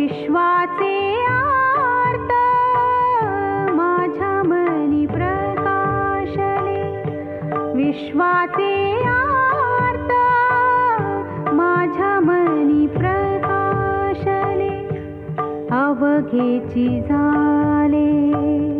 विश्वाचे आर्त माझ्या मनी प्रकाशले. विश्वाचे आर्त माझ्या मनी प्रकाशले. अवघेची झाले.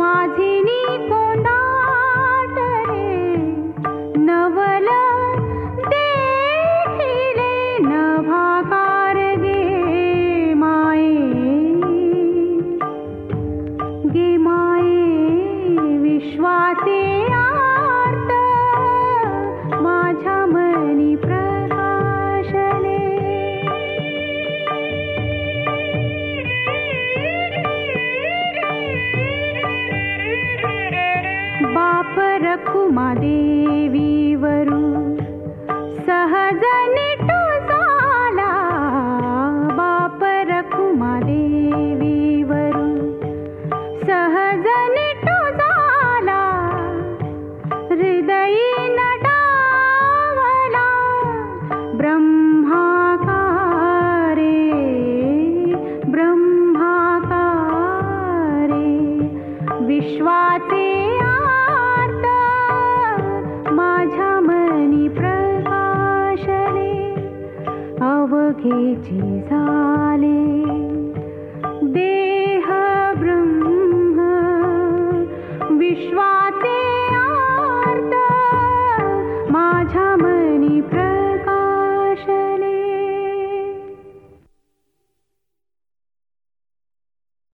মাঝিনী बाप रखुमा देवीवरू सहज निटू झाला बाप रखुमा देवीवरू सहज निटू झाला हृदयी नटावला ब्रह्माकारे ब्रह्माकारे। विश्वाचे अवघेची झाले देह